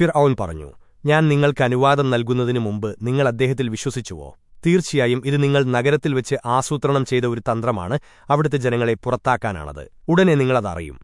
ഫിർ ഔൻ പറഞ്ഞു ഞാൻ നിങ്ങൾക്ക് അനുവാദം നൽകുന്നതിനു മുമ്പ് നിങ്ങൾ അദ്ദേഹത്തിൽ വിശ്വസിച്ചുവോ? തീർച്ചയായും ഇത് നിങ്ങൾ നഗരത്തിൽ വെച്ച് ആസൂത്രണം ചെയ്ത ഒരു തന്ത്രമാണ് അവിടുത്തെ ജനങ്ങളെ പുറത്താക്കാനാണത്. ഉടനെ നിങ്ങളതറിയും.